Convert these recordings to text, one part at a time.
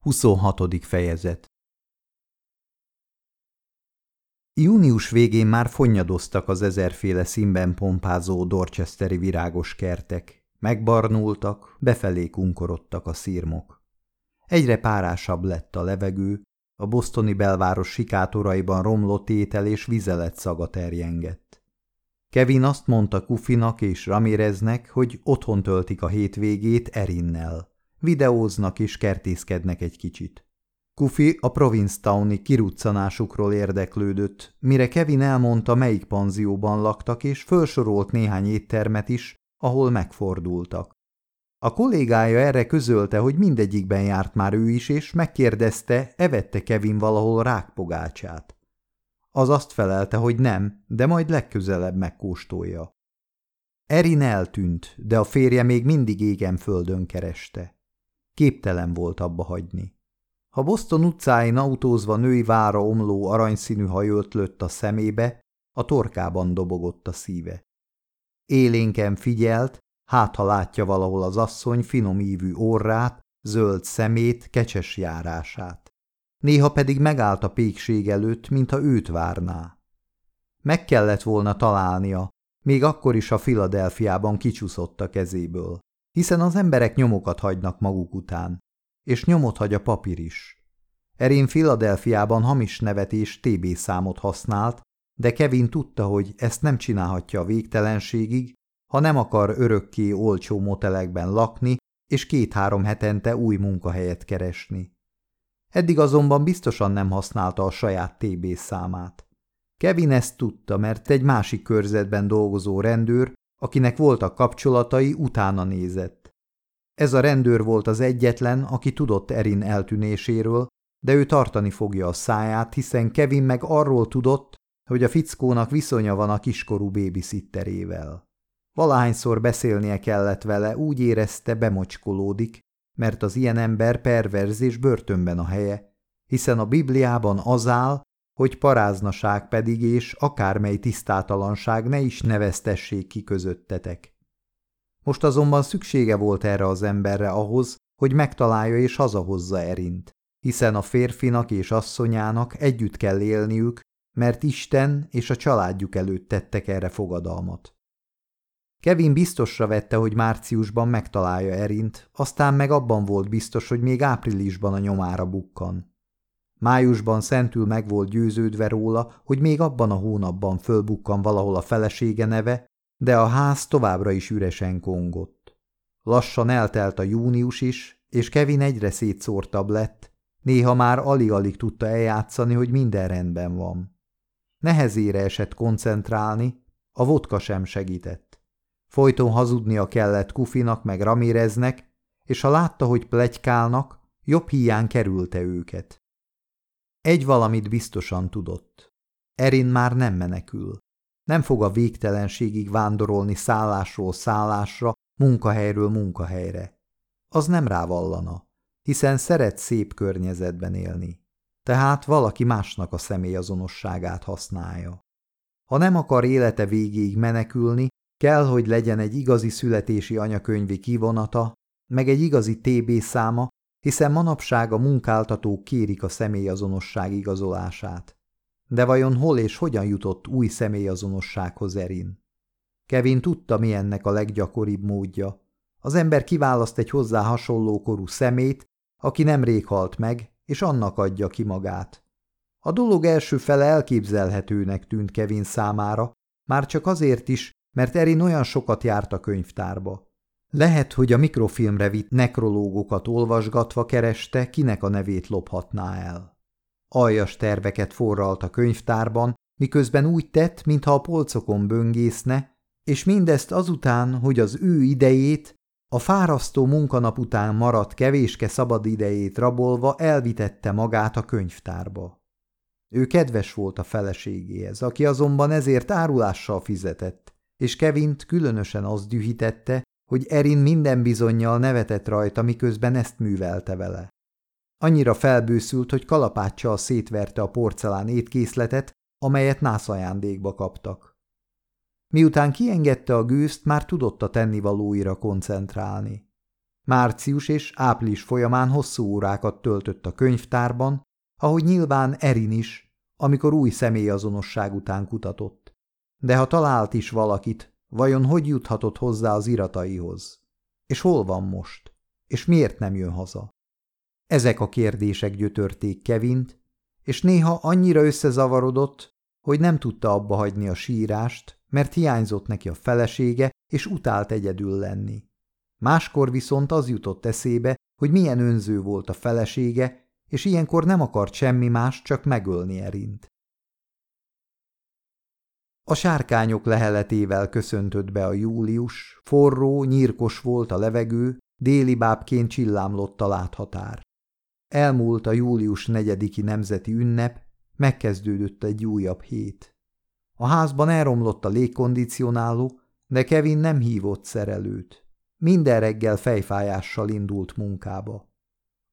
26. fejezet Június végén már fonnyadoztak az ezerféle színben pompázó dorchesteri virágos kertek, megbarnultak, befelé kunkorodtak a szírmok. Egyre párásabb lett a levegő, a bosztoni belváros sikátoraiban romlott étel és vizelet szaga terjengett. Kevin azt mondta Kufinak és Ramireznek, hogy otthon töltik a hétvégét Erinnel. Videóznak és kertészkednek egy kicsit. Kufi a Provincetowni kiruccanásukról érdeklődött, mire Kevin elmondta, melyik panzióban laktak, és felsorolt néhány éttermet is, ahol megfordultak. A kollégája erre közölte, hogy mindegyikben járt már ő is, és megkérdezte, evette Kevin valahol rákpogácsát. Az azt felelte, hogy nem, de majd legközelebb megkóstolja. Erin eltűnt, de a férje még mindig égen földön kereste. Képtelen volt abba hagyni. Ha Boston utcáin autózva női vára omló aranyszínű hajölt lőtt a szemébe, a torkában dobogott a szíve. Élénken figyelt, hát ha látja valahol az asszony finom ívű orrát, zöld szemét, kecses járását. Néha pedig megállt a pékség előtt, mintha őt várná. Meg kellett volna találnia, még akkor is a Filadelfiában kicsúszott a kezéből hiszen az emberek nyomokat hagynak maguk után, és nyomot hagy a papír is. Erin Filadelfiában hamis nevet és TB számot használt, de Kevin tudta, hogy ezt nem csinálhatja a végtelenségig, ha nem akar örökké olcsó motelekben lakni, és két-három hetente új munkahelyet keresni. Eddig azonban biztosan nem használta a saját TB számát. Kevin ezt tudta, mert egy másik körzetben dolgozó rendőr akinek voltak kapcsolatai, utána nézett. Ez a rendőr volt az egyetlen, aki tudott Erin eltűnéséről, de ő tartani fogja a száját, hiszen Kevin meg arról tudott, hogy a fickónak viszonya van a kiskorú babysitterével. Valahányszor beszélnie kellett vele, úgy érezte, bemocskolódik, mert az ilyen ember perverz és börtönben a helye, hiszen a Bibliában az áll, hogy paráznaság pedig és akármely tisztátalanság ne is neveztessék ki közöttetek. Most azonban szüksége volt erre az emberre ahhoz, hogy megtalálja és hazahozza Erint, hiszen a férfinak és asszonyának együtt kell élniük, mert Isten és a családjuk előtt tettek erre fogadalmat. Kevin biztosra vette, hogy márciusban megtalálja Erint, aztán meg abban volt biztos, hogy még áprilisban a nyomára bukkan. Májusban szentül meg volt győződve róla, hogy még abban a hónapban fölbukkan valahol a felesége neve, de a ház továbbra is üresen kongott. Lassan eltelt a június is, és Kevin egyre szétszórtabb lett, néha már alig-alig tudta eljátszani, hogy minden rendben van. Nehezére esett koncentrálni, a vodka sem segített. Folyton hazudnia kellett Kufinak meg Ramireznek, és ha látta, hogy plegykálnak, jobb hiány kerülte őket. Egy valamit biztosan tudott. Erin már nem menekül. Nem fog a végtelenségig vándorolni szállásról szállásra, munkahelyről munkahelyre. Az nem rávallana, hiszen szeret szép környezetben élni. Tehát valaki másnak a személyazonosságát használja. Ha nem akar élete végéig menekülni, kell, hogy legyen egy igazi születési anyakönyvi kivonata, meg egy igazi TB száma, hiszen manapság a munkáltatók kérik a személyazonosság igazolását. De vajon hol és hogyan jutott új személyazonossághoz Erin? Kevin tudta, mi ennek a leggyakoribb módja. Az ember kiválaszt egy hozzá hasonló korú szemét, aki nemrég halt meg, és annak adja ki magát. A dolog első fele elképzelhetőnek tűnt Kevin számára, már csak azért is, mert Erin olyan sokat járt a könyvtárba. Lehet, hogy a mikrofilmre vitt nekrológokat olvasgatva kereste, kinek a nevét lophatná el. Aljas terveket forralt a könyvtárban, miközben úgy tett, mintha a polcokon böngészne, és mindezt azután, hogy az ő idejét, a fárasztó munkanap után maradt kevéske szabad idejét rabolva elvitette magát a könyvtárba. Ő kedves volt a feleségéhez, aki azonban ezért árulással fizetett, és Kevint különösen az dühítette, hogy Erin minden bizonyjal nevetett rajta, miközben ezt művelte vele. Annyira felbőszült, hogy kalapáccsal szétverte a porcelán étkészletet, amelyet nász ajándékba kaptak. Miután kiengedte a gőzt, már tudott a tennivalóira koncentrálni. Március és április folyamán hosszú órákat töltött a könyvtárban, ahogy nyilván Erin is, amikor új személyazonosság után kutatott. De ha talált is valakit, vajon hogy juthatott hozzá az irataihoz? És hol van most? És miért nem jön haza? Ezek a kérdések gyötörték Kevint, és néha annyira összezavarodott, hogy nem tudta abba hagyni a sírást, mert hiányzott neki a felesége, és utált egyedül lenni. Máskor viszont az jutott eszébe, hogy milyen önző volt a felesége, és ilyenkor nem akart semmi más, csak megölni Erint. A sárkányok leheletével köszöntött be a július, forró, nyírkos volt a levegő, déli bábként csillámlott a láthatár. Elmúlt a július negyediki nemzeti ünnep, megkezdődött egy újabb hét. A házban elromlott a légkondicionáló, de Kevin nem hívott szerelőt. Minden reggel fejfájással indult munkába.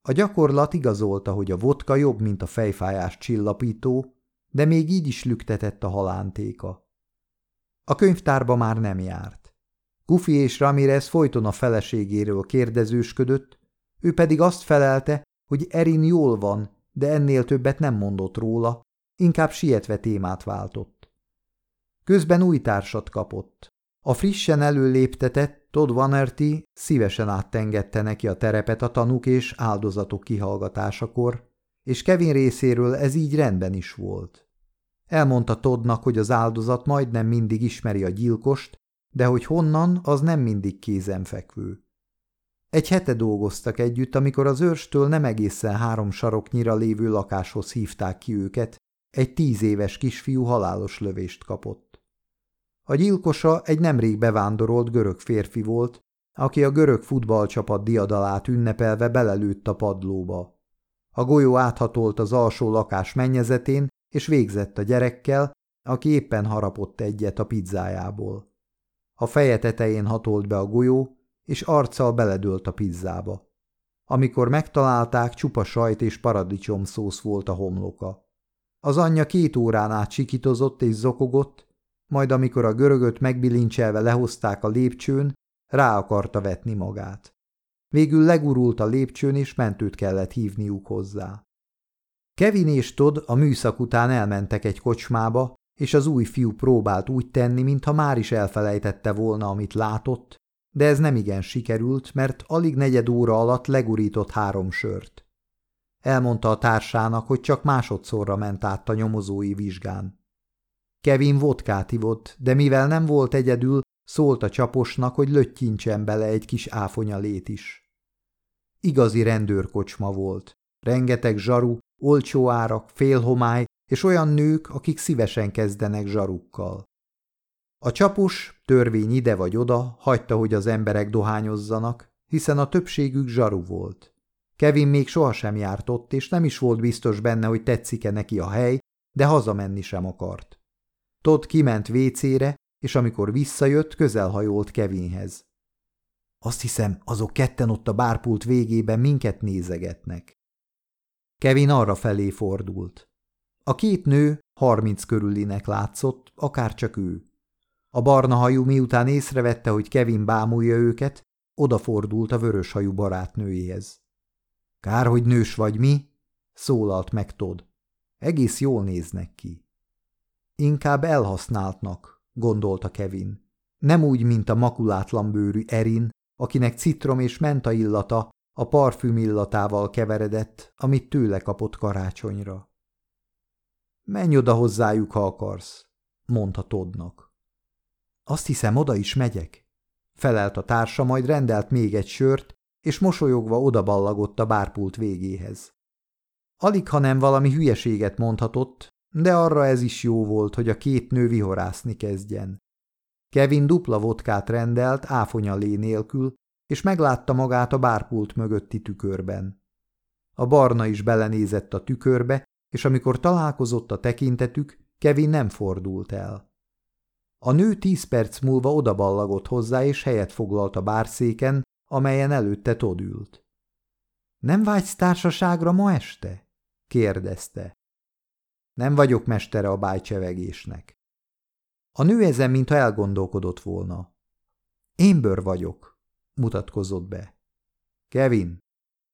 A gyakorlat igazolta, hogy a vodka jobb, mint a fejfájás csillapító, de még így is lüktetett a halántéka. A könyvtárba már nem járt. Gufi és Ramirez folyton a feleségéről kérdezősködött, ő pedig azt felelte, hogy Erin jól van, de ennél többet nem mondott róla, inkább sietve témát váltott. Közben új társat kapott. A frissen előléptetett Todd Vanerty szívesen áttengette neki a terepet a tanúk és áldozatok kihallgatásakor, és Kevin részéről ez így rendben is volt. Elmondta Toddnak, hogy az áldozat majdnem mindig ismeri a gyilkost, de hogy honnan, az nem mindig kézenfekvő. Egy hete dolgoztak együtt, amikor az őrstől nem egészen három saroknyira lévő lakáshoz hívták ki őket, egy tíz éves kisfiú halálos lövést kapott. A gyilkosa egy nemrég bevándorolt görög férfi volt, aki a görög futballcsapat diadalát ünnepelve belelőtt a padlóba. A golyó áthatolt az alsó lakás mennyezetén, és végzett a gyerekkel, aki éppen harapott egyet a pizzájából. A feje tetején hatolt be a golyó, és arccal beledőlt a pizzába. Amikor megtalálták, csupa sajt és paradicsom szósz volt a homloka. Az anyja két órán át sikitozott és zokogott, majd amikor a görögöt megbilincselve lehozták a lépcsőn, rá akarta vetni magát. Végül legurult a lépcsőn, és mentőt kellett hívniuk hozzá. Kevin és Todd a műszak után elmentek egy kocsmába, és az új fiú próbált úgy tenni, mintha már is elfelejtette volna, amit látott, de ez nem igen sikerült, mert alig negyed óra alatt legurított három sört. Elmondta a társának, hogy csak másodszorra ment át a nyomozói vizsgán. Kevin vodkát ivott, de mivel nem volt egyedül, szólt a csaposnak, hogy löttyincsen bele egy kis áfonya lét is. Igazi rendőrkocsma volt. Rengeteg zsaru, olcsó árak, félhomály és olyan nők, akik szívesen kezdenek zsarukkal. A csapos, törvény ide vagy oda, hagyta, hogy az emberek dohányozzanak, hiszen a többségük zsaru volt. Kevin még sohasem járt ott, és nem is volt biztos benne, hogy tetszik-e neki a hely, de hazamenni sem akart. Todd kiment vécére, és amikor visszajött, közelhajolt Kevinhez. Azt hiszem, azok ketten ott a bárpult végében minket nézegetnek. Kevin arra felé fordult. A két nő harminc körülinek látszott, akár csak ő. A barna hajú miután észrevette, hogy Kevin bámulja őket, odafordult a vörös hajú barátnőjéhez. Kár, hogy nős vagy mi? szólalt meg Todd. Egész jól néznek ki. Inkább elhasználtnak, gondolta Kevin. Nem úgy, mint a makulátlan bőrű Erin, akinek citrom és menta illata a parfüm illatával keveredett, amit tőle kapott karácsonyra. Menj oda hozzájuk, ha akarsz, mondta Toddnak. Azt hiszem, oda is megyek, felelt a társa, majd rendelt még egy sört, és mosolyogva odaballagott a bárpult végéhez. Alig, ha nem valami hülyeséget mondhatott, de arra ez is jó volt, hogy a két nő vihorászni kezdjen. Kevin dupla vodkát rendelt áfonya lé nélkül, és meglátta magát a bárpult mögötti tükörben. A barna is belenézett a tükörbe, és amikor találkozott a tekintetük, Kevin nem fordult el. A nő tíz perc múlva odaballagott hozzá, és helyet foglalt a bárszéken, amelyen előtte Todd ült. – Nem vágysz társaságra ma este? – kérdezte. – Nem vagyok mestere a bájcsevegésnek. A nő ezen, mintha elgondolkodott volna. – Én bőr vagyok – mutatkozott be. Kevin,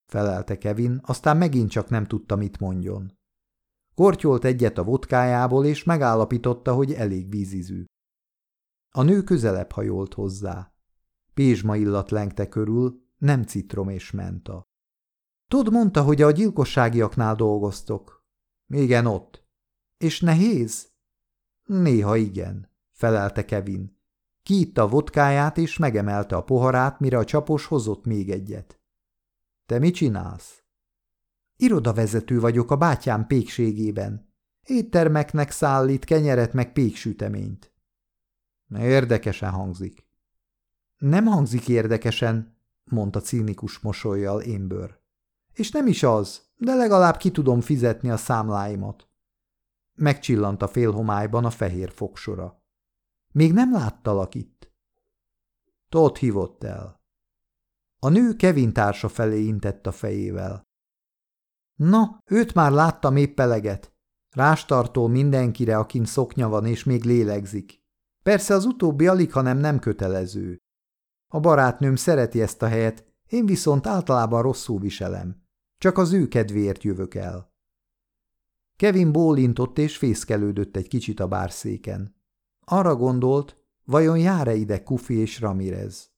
felelte Kevin, aztán megint csak nem tudta, mit mondjon. Kortyolt egyet a vodkájából, és megállapította, hogy elég vízizű. A nő közelebb hajolt hozzá. Pézsma illat lengte körül, nem citrom és menta. Tud, mondta, hogy a gyilkosságiaknál dolgoztok. Igen, ott. És nehéz? Néha igen, felelte Kevin. Kiitta a vodkáját, és megemelte a poharát, mire a csapos hozott még egyet. Te mit csinálsz? Irodavezető vagyok a bátyám pékségében. Éttermeknek szállít kenyeret meg péksüteményt. Érdekesen hangzik. Nem hangzik érdekesen, mondta cínikus mosolyjal Émbör. És nem is az, de legalább ki tudom fizetni a számláimat. Megcsillant a félhomályban a fehér fogsora. Még nem láttalak itt. Todd hívott el. A nő Kevin társa felé intett a fejével. Na, őt már láttam épp eleget. Rástartól mindenkire, akin szoknya van és még lélegzik. Persze az utóbbi alig, hanem nem kötelező. A barátnőm szereti ezt a helyet, én viszont általában rosszul viselem. Csak az ő kedvéért jövök el. Kevin bólintott és fészkelődött egy kicsit a bárszéken. Arra gondolt, vajon jár-e ide Kufi és Ramirez?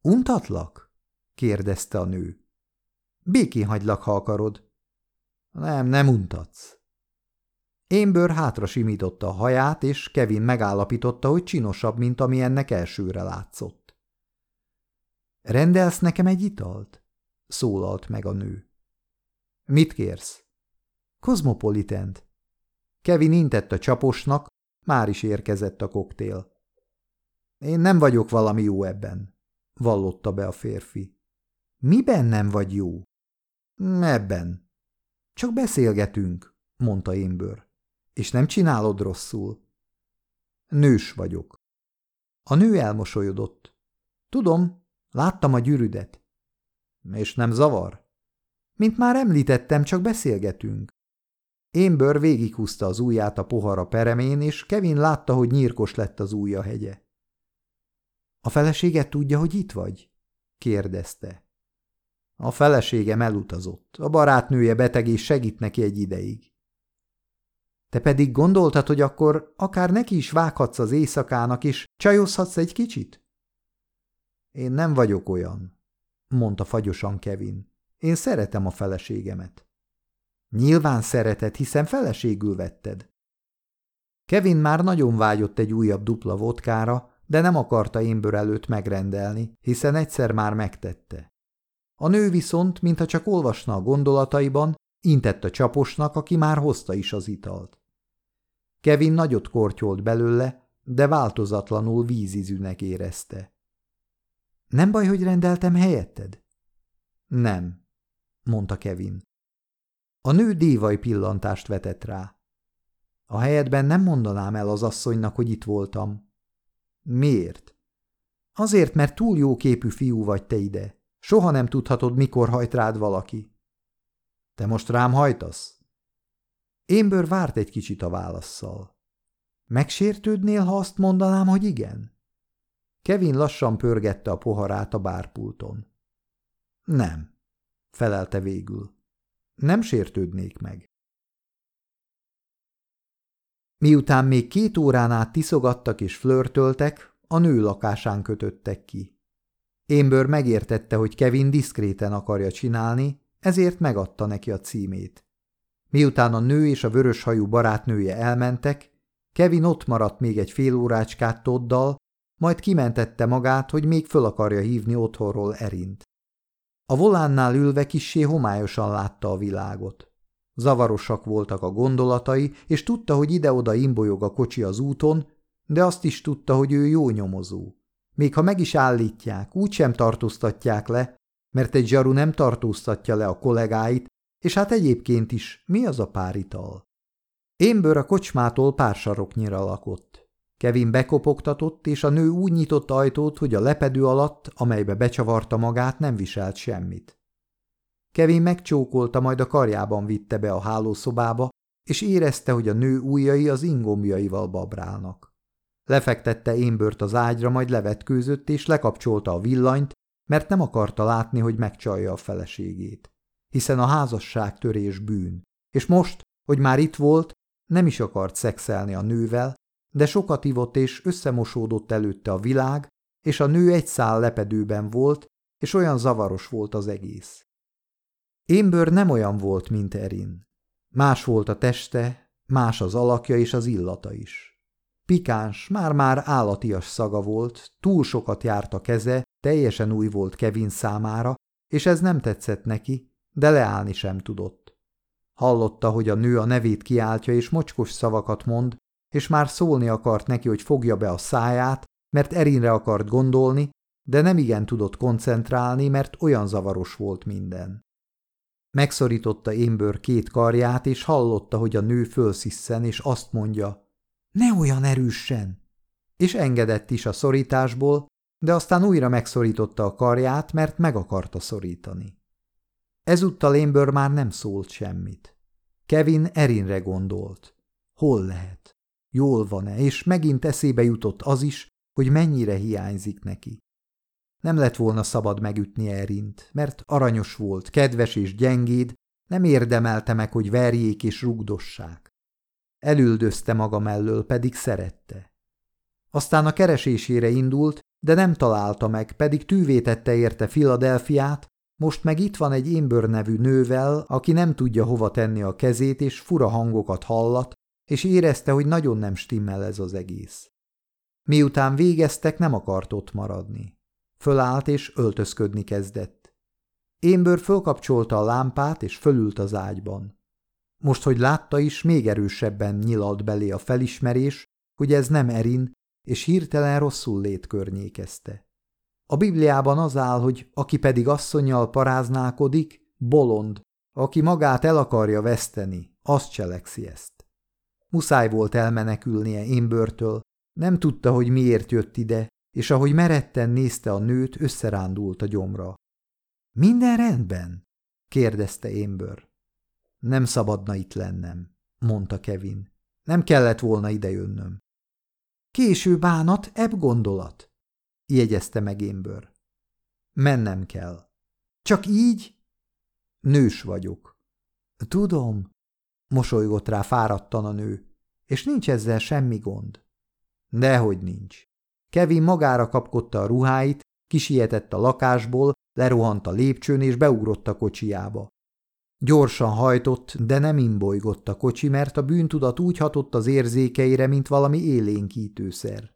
Untatlak? kérdezte a nő. Békén hagylak, ha akarod. Nem, nem untatsz. Émbőr hátra simította a haját, és Kevin megállapította, hogy csinosabb, mint ami ennek elsőre látszott. Rendelsz nekem egy italt? szólalt meg a nő. Mit kérsz? Kozmopolitent. Kevin intett a csaposnak, már is érkezett a koktél. Én nem vagyok valami jó ebben, vallotta be a férfi. Miben nem vagy jó? Ebben. Csak beszélgetünk, mondta Émbőr. És nem csinálod rosszul. Nős vagyok. A nő elmosolyodott. Tudom, láttam a gyűrűdet. És nem zavar? Mint már említettem, csak beszélgetünk. Émbőr végighúzta az ujját a pohara peremén, és Kevin látta, hogy nyírkos lett az ujja hegye. A feleséget tudja, hogy itt vagy? kérdezte. A feleségem elutazott, a barátnője beteg és segít neki egy ideig. Te pedig gondoltad, hogy akkor akár neki is vághatsz az éjszakának, és csajozhatsz egy kicsit? Én nem vagyok olyan, mondta fagyosan Kevin. Én szeretem a feleségemet. Nyilván szereted, hiszen feleségül vetted. Kevin már nagyon vágyott egy újabb dupla vodkára, de nem akarta énből előtt megrendelni, hiszen egyszer már megtette. A nő viszont, mintha csak olvasna a gondolataiban, intett a csaposnak, aki már hozta is az italt. Kevin nagyot kortyolt belőle, de változatlanul vízizűnek érezte. Nem baj, hogy rendeltem helyetted? Nem, mondta Kevin. A nő dévaj pillantást vetett rá. A helyedben nem mondanám el az asszonynak, hogy itt voltam. Miért? Azért, mert túl jó képű fiú vagy te ide. Soha nem tudhatod, mikor hajt rád valaki. Te most rám hajtasz? Émből várt egy kicsit a válaszszal. Megsértődnél, ha azt mondanám, hogy igen? Kevin lassan pörgette a poharát a bárpulton. Nem, felelte végül. Nem sértődnék meg. Miután még két órán át tiszogattak és flörtöltek, a nő lakásán kötöttek ki. Émbőr megértette, hogy Kevin diszkréten akarja csinálni, ezért megadta neki a címét. Miután a nő és a vöröshajú barátnője elmentek, Kevin ott maradt még egy fél órácskát Toddal, majd kimentette magát, hogy még föl akarja hívni otthonról Erint. A volánnál ülve kissé homályosan látta a világot. Zavarosak voltak a gondolatai, és tudta, hogy ide-oda imbolyog a kocsi az úton, de azt is tudta, hogy ő jó nyomozó. Még ha meg is állítják, úgysem tartóztatják le, mert egy zsaru nem tartóztatja le a kollégáit, és hát egyébként is mi az a pár ital? Émbőr a kocsmától pár saroknyira lakott. Kevin bekopogtatott, és a nő úgy nyitott ajtót, hogy a lepedő alatt, amelybe becsavarta magát, nem viselt semmit. Kevin megcsókolta, majd a karjában vitte be a hálószobába, és érezte, hogy a nő ujjai az ingombjaival babrálnak. Lefektette Émbört az ágyra, majd levetkőzött, és lekapcsolta a villanyt, mert nem akarta látni, hogy megcsalja a feleségét. Hiszen a házasság törés bűn. És most, hogy már itt volt, nem is akart szexelni a nővel, de sokat ivott és összemosódott előtte a világ, és a nő egy szál lepedőben volt, és olyan zavaros volt az egész. Émbőr nem olyan volt, mint Erin. Más volt a teste, más az alakja és az illata is. Pikáns, már-már állatias szaga volt, túl sokat járt a keze, teljesen új volt Kevin számára, és ez nem tetszett neki, de leállni sem tudott. Hallotta, hogy a nő a nevét kiáltja és mocskos szavakat mond, és már szólni akart neki, hogy fogja be a száját, mert Erinre akart gondolni, de nem igen tudott koncentrálni, mert olyan zavaros volt minden. Megszorította Émbőr két karját, és hallotta, hogy a nő fölszisszen, és azt mondja, ne olyan erősen! És engedett is a szorításból, de aztán újra megszorította a karját, mert meg akarta szorítani. Ezúttal Émbőr már nem szólt semmit. Kevin Erinre gondolt. Hol lehet? Jól van-e? És megint eszébe jutott az is, hogy mennyire hiányzik neki. Nem lett volna szabad megütni Erint, mert aranyos volt, kedves és gyengéd, nem érdemelte meg, hogy verjék és rugdossák. Elüldözte maga mellől, pedig szerette. Aztán a keresésére indult, de nem találta meg, pedig tűvé tette érte Filadelfiát, most meg itt van egy Émbör nevű nővel, aki nem tudja hova tenni a kezét, és fura hangokat hallat, és érezte, hogy nagyon nem stimmel ez az egész. Miután végeztek, nem akart ott maradni. Fölállt és öltözködni kezdett. Émbőr fölkapcsolta a lámpát, és fölült az ágyban. Most, hogy látta is, még erősebben nyilalt belé a felismerés, hogy ez nem Erin, és hirtelen rosszul lét környékezte. A Bibliában az áll, hogy aki pedig asszonyjal paráználkodik, bolond, aki magát el akarja veszteni, az cselekszi ezt. Muszáj volt elmenekülnie Émbörtől, nem tudta, hogy miért jött ide, és ahogy meretten nézte a nőt, összerándult a gyomra. – Minden rendben? – kérdezte Émbör. – Nem szabadna itt lennem – mondta Kevin. – Nem kellett volna idejönnöm. – Késő bánat, ebb gondolat – jegyezte meg Émbör. – Mennem kell. – Csak így? – Nős vagyok. – Tudom – mosolygott rá fáradtan a nő. – És nincs ezzel semmi gond. – Dehogy nincs. Kevin magára kapkodta a ruháit, kisietett a lakásból, lerohant a lépcsőn és beugrott a kocsiába. Gyorsan hajtott, de nem imbolygott a kocsi, mert a bűntudat úgy hatott az érzékeire, mint valami élénkítőszer.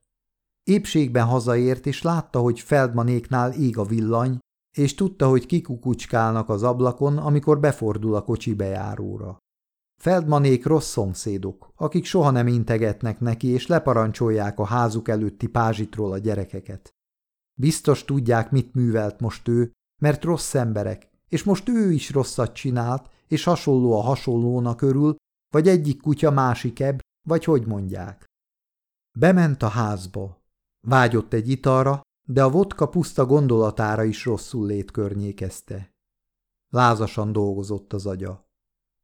Épségben hazaért, és látta, hogy Feldmanéknál ég a villany, és tudta, hogy kikukucskálnak az ablakon, amikor befordul a kocsi bejáróra. Feldmanék rossz szomszédok, akik soha nem integetnek neki, és leparancsolják a házuk előtti pázsitról a gyerekeket. Biztos tudják, mit művelt most ő, mert rossz emberek, és most ő is rosszat csinált, és hasonló a hasonlónak örül, vagy egyik kutya másik ebb, vagy hogy mondják. Bement a házba. Vágyott egy italra, de a vodka puszta gondolatára is rosszul lét környékezte. Lázasan dolgozott az agya.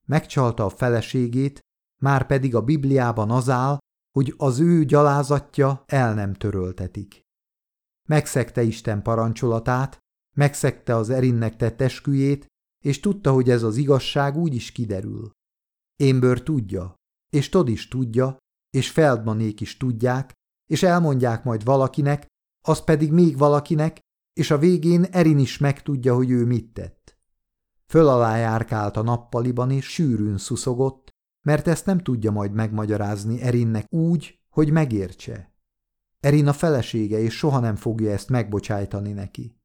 Megcsalta a feleségét, már pedig a Bibliában az áll, hogy az ő gyalázatja el nem töröltetik. Megszegte Isten parancsolatát, megszegte az erinnek tett esküjét, és tudta, hogy ez az igazság úgy is kiderül. Émbör tudja, és Tod is tudja, és Feldmanék is tudják, és elmondják majd valakinek, az pedig még valakinek, és a végén Erin is megtudja, hogy ő mit tett. Föl alá járkált a nappaliban, és sűrűn szuszogott, mert ezt nem tudja majd megmagyarázni Erinnek úgy, hogy megértse. Erin a felesége, és soha nem fogja ezt megbocsájtani neki.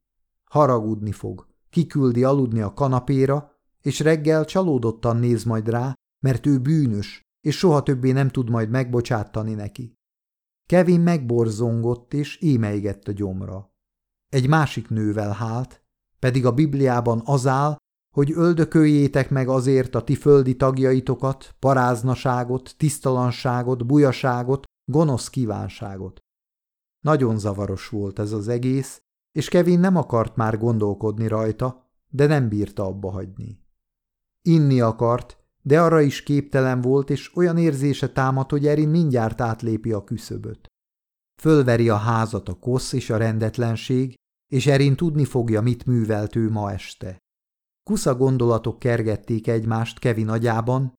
Haragudni fog, kiküldi aludni a kanapéra, és reggel csalódottan néz majd rá, mert ő bűnös, és soha többé nem tud majd megbocsátani neki. Kevin megborzongott, és émeigett a gyomra. Egy másik nővel hált, pedig a Bibliában az áll, hogy öldököljétek meg azért a ti földi tagjaitokat, paráznaságot, tisztalanságot, bujaságot, gonosz kívánságot. Nagyon zavaros volt ez az egész, és Kevin nem akart már gondolkodni rajta, de nem bírta abba hagyni. Inni akart, de arra is képtelen volt, és olyan érzése támad, hogy Erin mindjárt átlépi a küszöböt. Fölveri a házat a kosz és a rendetlenség, és Erin tudni fogja, mit művelt ő ma este. Kusza gondolatok kergették egymást Kevin agyában,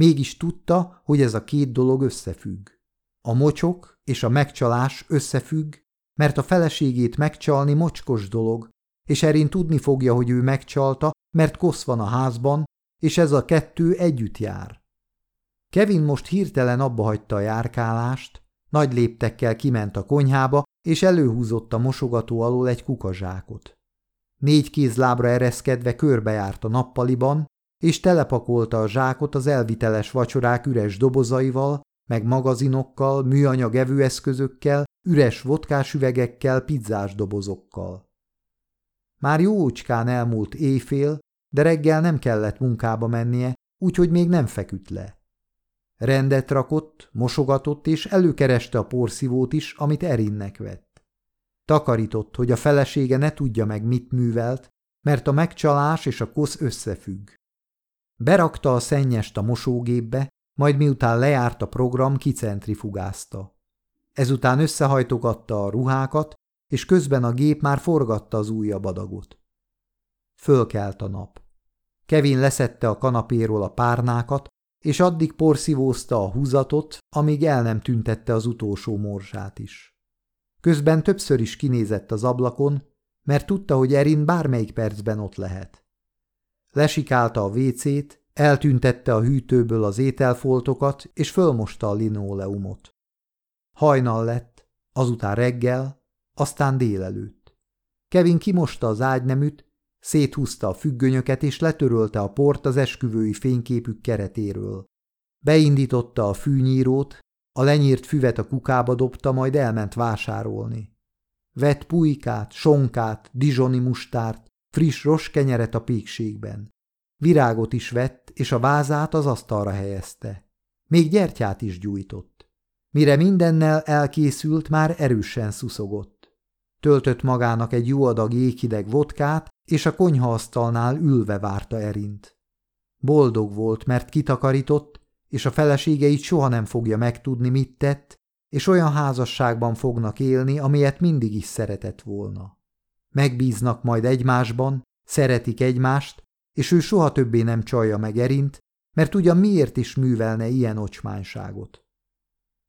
mégis tudta, hogy ez a két dolog összefügg. A mocsok és a megcsalás összefügg, mert a feleségét megcsalni mocskos dolog, és Erin tudni fogja, hogy ő megcsalta, mert kosz van a házban, és ez a kettő együtt jár. Kevin most hirtelen abbahagyta a járkálást, nagy léptekkel kiment a konyhába, és előhúzott a mosogató alól egy kukazsákot. Négy kézlábra ereszkedve körbejárt a nappaliban, és telepakolta a zsákot az elviteles vacsorák üres dobozaival, meg magazinokkal, műanyag evőeszközökkel, üres vodkás üvegekkel, pizzás dobozokkal. Már jócskán elmúlt éjfél, de reggel nem kellett munkába mennie, úgyhogy még nem feküdt le. Rendet rakott, mosogatott, és előkereste a porszívót is, amit Erinnek vett. Takarított, hogy a felesége ne tudja meg, mit művelt, mert a megcsalás és a kosz összefügg. Berakta a szennyest a mosógépbe, majd miután lejárt a program, kicentrifugázta. Ezután összehajtogatta a ruhákat, és közben a gép már forgatta az újabb adagot. Fölkelt a nap. Kevin leszette a kanapéról a párnákat, és addig porszívózta a húzatot, amíg el nem tüntette az utolsó morzsát is. Közben többször is kinézett az ablakon, mert tudta, hogy Erin bármelyik percben ott lehet. Lesikálta a vécét, eltüntette a hűtőből az ételfoltokat, és fölmosta a linóleumot. Hajnal lett, azután reggel, aztán délelőtt. Kevin kimosta az ágyneműt, Széthúzta a függönyöket, és letörölte a port az esküvői fényképük keretéről. Beindította a fűnyírót, a lenyírt füvet a kukába dobta, majd elment vásárolni. Vett pulykát, sonkát, dizsoni mustárt, friss roskenyeret a pékségben. Virágot is vett, és a vázát az asztalra helyezte. Még gyertyát is gyújtott. Mire mindennel elkészült, már erősen szuszogott. Töltött magának egy jó adag jéghideg vodkát, és a konyhaasztalnál ülve várta Erint. Boldog volt, mert kitakarított, és a feleségeit soha nem fogja megtudni, mit tett, és olyan házasságban fognak élni, amilyet mindig is szeretett volna. Megbíznak majd egymásban, szeretik egymást, és ő soha többé nem csalja meg Erint, mert ugyan miért is művelne ilyen ocsmányságot.